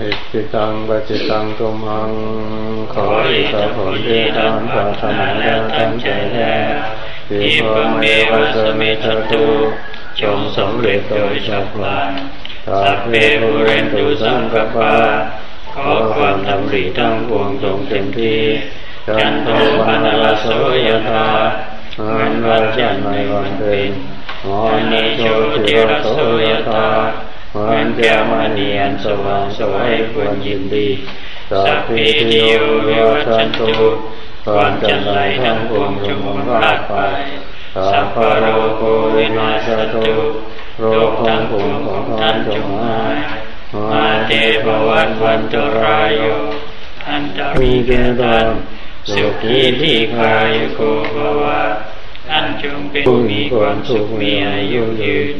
อิติตังปัจิตังตุมัง ขออิทธิผลที่ท่านปรารถนาและตั้งใจแล้วที่พระเมวะสมิจตุจงสำเร็จโดยฉับพลันสัพเพบุเรนตุสังกปาขอความดำริทั้งปวงจงเต็มที่จันโทปนลโสยธาเงินวันจันทร์ไม่วันเป็นอนิโชติรโสยธา มือนแก้วมณีอันสว่างสวยควรยินดี สัพพิติโยเวชันตุความจันไรทั้งปวงจงหมดราดไป สัพพโรโควินาสตุโรคทั้งปวงของท่านจงหายมาเตปวันวันตรายโยอันจะมีแก่ท่านสุขีที่คายโกภวะอันจงเป็นผู้มีความสุขมีอายุยืน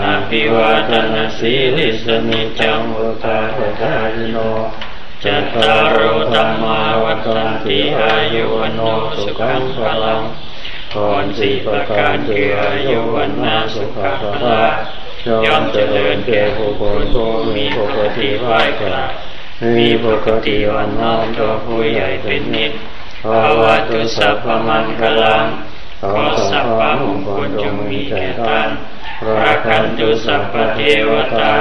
อาภิวาทนาสีลิสนิจังวุตาปทายโนจัตตารโอธรรมาวัฏันติอายุวโนสุขังพลังพรสี่ประการคืออายุวันนาสุขภาย่อมเจริญแก่ผู้คนผู้มีปกติไหวกราบมีปกติวันน้อมตัวผู้ใหญ่เป็นนิดภาวะตุสัพพมันกลังขอสัพพมงคลจงมีแก่ท่าน ราคันตุสัพพเทวตา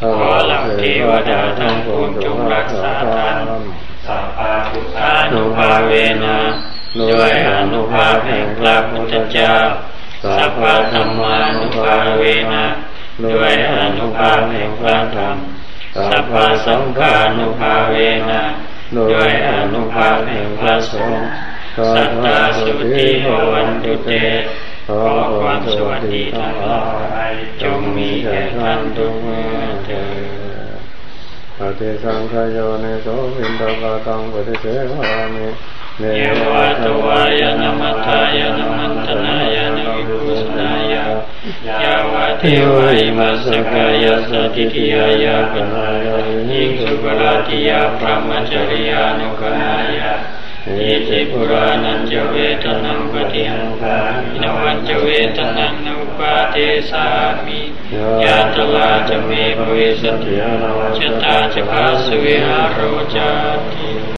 ขอหลักเทวดาทั้งปวงจงรักษาท่านสัพพะพุทธานุภาเวนะด้วยอนุภาพแห่งพระพุทธเจ้าสัพพะธรรมานุภาเวนะด้วยอนุภาพแห่งพระธรรมสัพพะสังฆานุภาเวนะด้วยอนุภาพแห่งพระสงฆ์สัตตาสุทิภวันตุเต ขอความสวัสดีทั้งหลายจงมีแก่ท่านทุกเมื่อเถิดปฏิสังขโยในโสวินทบาตังปฏิเสวามิเนวะตวายนามัทายนามันตนายานุรุสนายายาวะเทวะอิมัสกายาสติทิยายาปนายานิสุปราติยาพระมจริยานุกนายา อิติปุรานันจเวทนังปฏิหังคามินวันจเวทนังนุปาเทสามิยาตลาจะเมภวิสัตยาชตาจะภาสเวหาโรจาติ